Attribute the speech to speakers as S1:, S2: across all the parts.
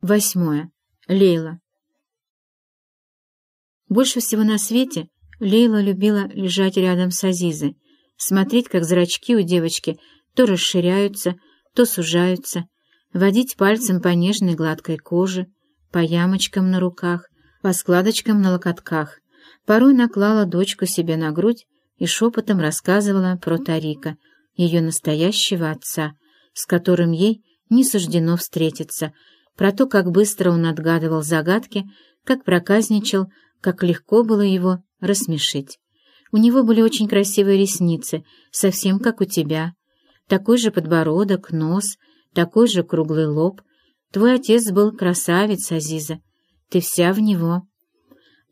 S1: Восьмое. Лейла. Больше всего на свете Лейла любила лежать рядом с Азизой, смотреть, как зрачки у девочки то расширяются, то сужаются, водить пальцем по нежной гладкой коже, по ямочкам на руках, по складочкам на локотках. Порой наклала дочку себе на грудь и шепотом рассказывала про Тарика, ее настоящего отца, с которым ей не суждено встретиться, про то, как быстро он отгадывал загадки, как проказничал, как легко было его рассмешить. У него были очень красивые ресницы, совсем как у тебя. Такой же подбородок, нос, такой же круглый лоб. Твой отец был красавец, Азиза. Ты вся в него.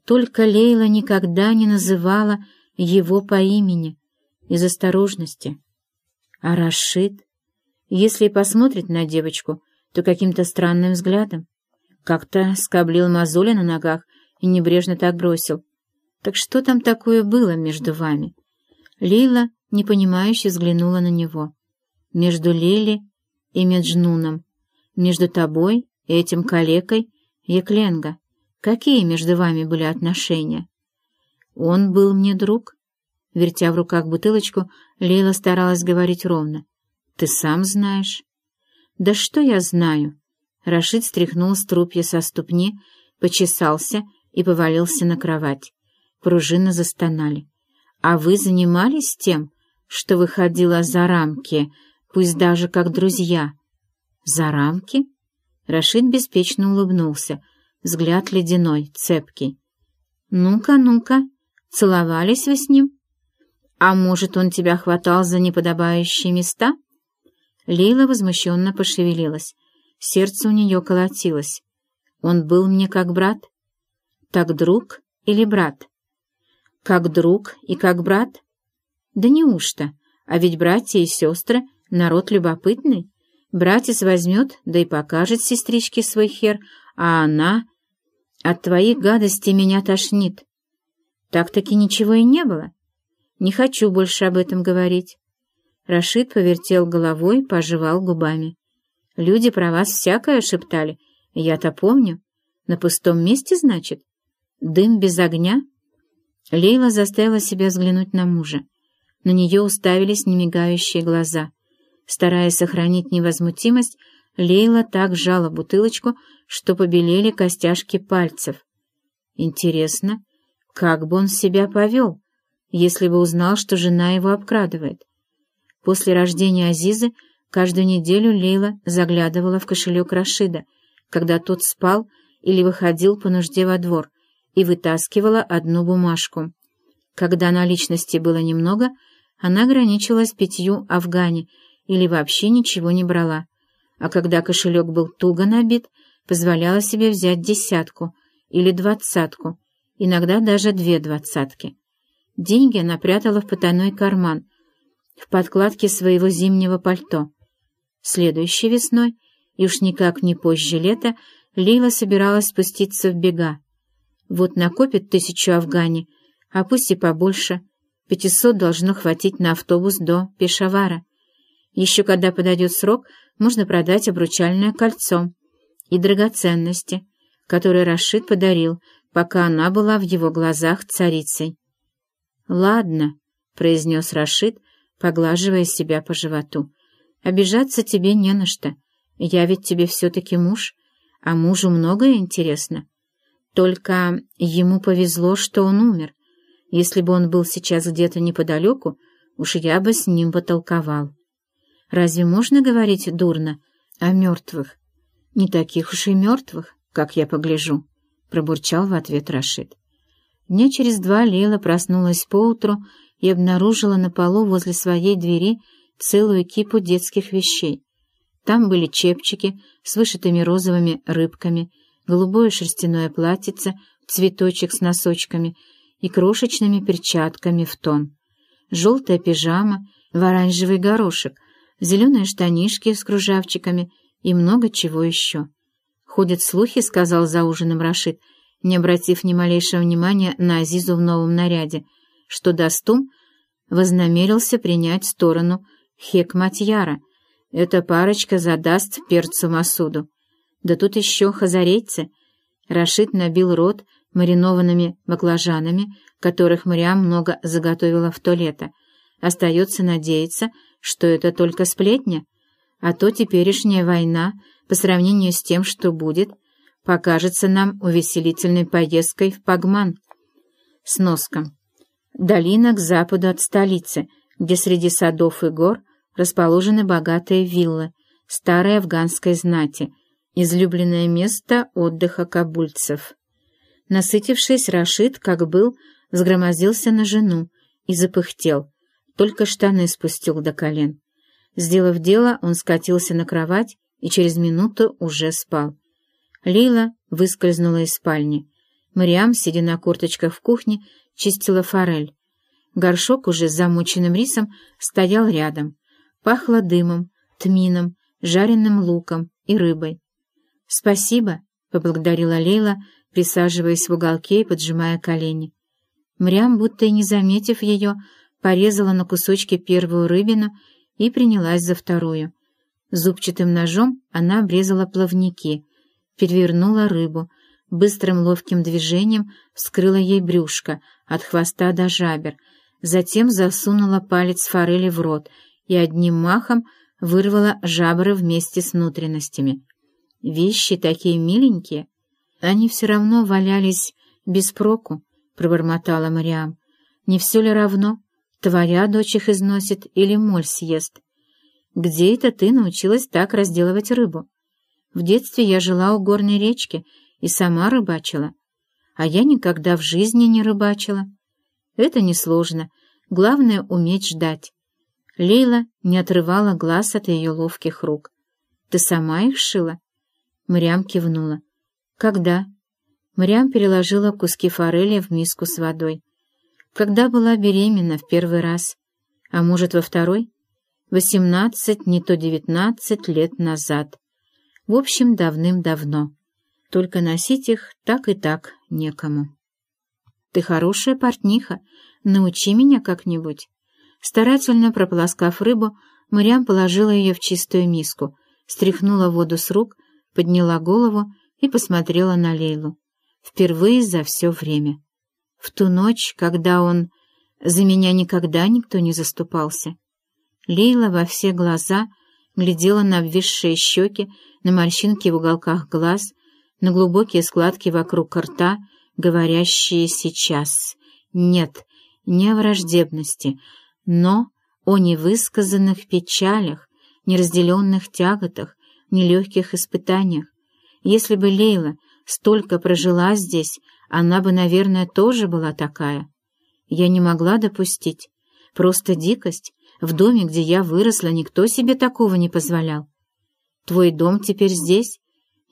S1: Только Лейла никогда не называла его по имени из осторожности. А Рашид, если посмотрит на девочку, то каким-то странным взглядом. Как-то скоблил мозоли на ногах и небрежно так бросил. «Так что там такое было между вами?» Лейла непонимающе взглянула на него. «Между Лели и Меджнуном, между тобой и этим калекой Екленга. Какие между вами были отношения?» «Он был мне друг». Вертя в руках бутылочку, Лейла старалась говорить ровно. «Ты сам знаешь». «Да что я знаю?» Рашид стряхнул струпья со ступни, почесался и повалился на кровать. Пружины застонали. «А вы занимались тем, что выходило за рамки, пусть даже как друзья?» «За рамки?» Рашид беспечно улыбнулся, взгляд ледяной, цепкий. «Ну-ка, ну-ка, целовались вы с ним? А может, он тебя хватал за неподобающие места?» Лейла возмущенно пошевелилась. Сердце у нее колотилось. Он был мне как брат? Так друг или брат? Как друг и как брат? Да неужто? А ведь братья и сестры — народ любопытный. Братец возьмет, да и покажет сестричке свой хер, а она... От твоих гадостей меня тошнит. Так-таки ничего и не было. Не хочу больше об этом говорить. Рашид повертел головой, пожевал губами. «Люди про вас всякое шептали. Я-то помню. На пустом месте, значит? Дым без огня?» Лейла заставила себя взглянуть на мужа. На нее уставились немигающие глаза. Стараясь сохранить невозмутимость, Лейла так сжала бутылочку, что побелели костяшки пальцев. Интересно, как бы он себя повел, если бы узнал, что жена его обкрадывает? После рождения Азизы каждую неделю Лейла заглядывала в кошелек Рашида, когда тот спал или выходил по нужде во двор, и вытаскивала одну бумажку. Когда наличности было немного, она ограничилась пятью афгани или вообще ничего не брала, а когда кошелек был туго набит, позволяла себе взять десятку или двадцатку, иногда даже две двадцатки. Деньги она прятала в потайной карман — в подкладке своего зимнего пальто. Следующей весной, и уж никак не позже лета, Лейла собиралась спуститься в бега. Вот накопит тысячу афгани, а пусть и побольше. Пятисот должно хватить на автобус до Пешавара. Еще когда подойдет срок, можно продать обручальное кольцо и драгоценности, которые Рашид подарил, пока она была в его глазах царицей. «Ладно», — произнес Рашид, поглаживая себя по животу. «Обижаться тебе не на что. Я ведь тебе все-таки муж, а мужу многое интересно. Только ему повезло, что он умер. Если бы он был сейчас где-то неподалеку, уж я бы с ним потолковал. Разве можно говорить дурно о мертвых? Не таких уж и мертвых, как я погляжу», — пробурчал в ответ Рашид. Дня через два Лейла проснулась поутру и обнаружила на полу возле своей двери целую кипу детских вещей. Там были чепчики с вышитыми розовыми рыбками, голубое шерстяное платьице, цветочек с носочками и крошечными перчатками в тон, желтая пижама в оранжевый горошек, зеленые штанишки с кружавчиками и много чего еще. «Ходят слухи», — сказал за ужином Рашид, не обратив ни малейшего внимания на Азизу в новом наряде — что Дастум вознамерился принять сторону Хекматьяра. Эта парочка задаст перцу Масуду. Да тут еще хазарейцы. Рашид набил рот маринованными баклажанами, которых Мариам много заготовила в то лето. Остается надеяться, что это только сплетня, а то теперешняя война, по сравнению с тем, что будет, покажется нам увеселительной поездкой в Пагман. Сноска. Долина к западу от столицы, где среди садов и гор расположены богатые виллы, старой афганской знати, излюбленное место отдыха кабульцев. Насытившись, Рашид, как был, сгромоздился на жену и запыхтел, только штаны спустил до колен. Сделав дело, он скатился на кровать и через минуту уже спал. Лила выскользнула из спальни. Мариам, сидя на корточках в кухне, чистила форель. Горшок уже с замоченным рисом стоял рядом. Пахло дымом, тмином, жареным луком и рыбой. «Спасибо», — поблагодарила Лейла, присаживаясь в уголке и поджимая колени. Мрям, будто и не заметив ее, порезала на кусочки первую рыбину и принялась за вторую. Зубчатым ножом она обрезала плавники, перевернула рыбу, быстрым ловким движением вскрыла ей брюшко от хвоста до жабер, затем засунула палец форели в рот и одним махом вырвала жабры вместе с внутренностями. Вещи такие миленькие, они все равно валялись без проку, — пробормотала Мариам. Не все ли равно, твоя дочь их износит или моль съест? Где это ты научилась так разделывать рыбу? В детстве я жила у горной речки и сама рыбачила. А я никогда в жизни не рыбачила. Это несложно. Главное — уметь ждать. Лейла не отрывала глаз от ее ловких рук. «Ты сама их шила?» Мариам кивнула. «Когда?» Мариам переложила куски форели в миску с водой. «Когда была беременна в первый раз? А может, во второй? Восемнадцать, не то девятнадцать лет назад. В общем, давным-давно. Только носить их так и так некому». «Ты хорошая портниха. Научи меня как-нибудь». Старательно прополоскав рыбу, Мариам положила ее в чистую миску, стряхнула воду с рук, подняла голову и посмотрела на Лейлу. Впервые за все время. В ту ночь, когда он... За меня никогда никто не заступался. Лейла во все глаза глядела на обвисшие щеки, на морщинки в уголках глаз, на глубокие складки вокруг рта, говорящие сейчас. Нет, не о враждебности, но о невысказанных печалях, неразделенных тяготах, нелегких испытаниях, если бы Лейла столько прожила здесь, она бы, наверное, тоже была такая. Я не могла допустить. Просто дикость. В доме, где я выросла, никто себе такого не позволял. Твой дом теперь здесь?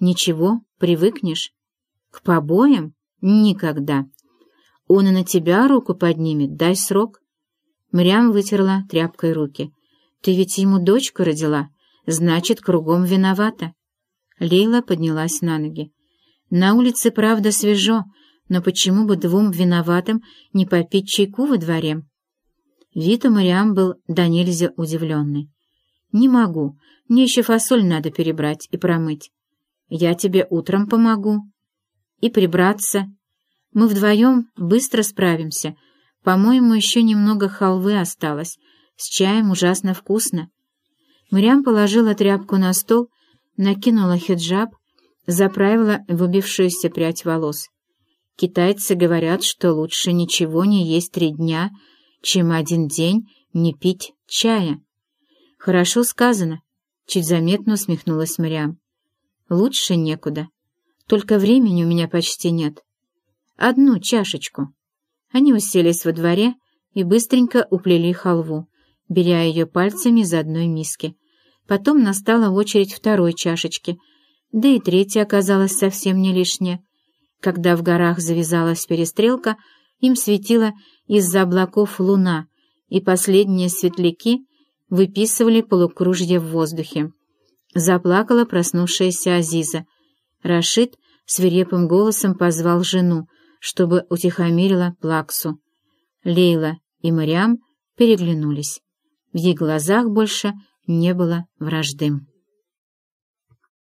S1: Ничего, привыкнешь. К побоям? Никогда. Он и на тебя руку поднимет, дай срок. Мрям вытерла тряпкой руки. Ты ведь ему дочку родила, значит, кругом виновата. Лейла поднялась на ноги. «На улице, правда, свежо, но почему бы двум виноватым не попить чайку во дворе?» Вид у Мариам был до нельзя удивленный. «Не могу. Мне еще фасоль надо перебрать и промыть. Я тебе утром помогу. И прибраться. Мы вдвоем быстро справимся. По-моему, еще немного халвы осталось. С чаем ужасно вкусно». Мариам положила тряпку на стол накинула хиджаб, заправила выбившуюся прядь волос. Китайцы говорят, что лучше ничего не есть три дня, чем один день не пить чая. Хорошо сказано, чуть заметно усмехнулась Мариам. Лучше некуда. Только времени у меня почти нет. Одну чашечку. Они уселись во дворе и быстренько уплели халву, беря ее пальцами из одной миски — Потом настала очередь второй чашечки, да и третья оказалась совсем не лишняя. Когда в горах завязалась перестрелка, им светила из-за облаков луна, и последние светляки выписывали полукружье в воздухе. Заплакала проснувшаяся Азиза. Рашид свирепым голосом позвал жену, чтобы утихомирила плаксу. Лейла и Мариам переглянулись. В их глазах больше не было вражды.